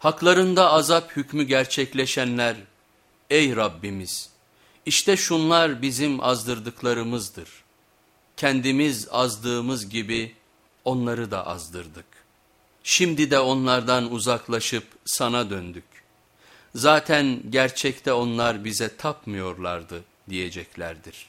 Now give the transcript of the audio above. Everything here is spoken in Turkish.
Haklarında azap hükmü gerçekleşenler, ey Rabbimiz işte şunlar bizim azdırdıklarımızdır. Kendimiz azdığımız gibi onları da azdırdık. Şimdi de onlardan uzaklaşıp sana döndük. Zaten gerçekte onlar bize tapmıyorlardı diyeceklerdir.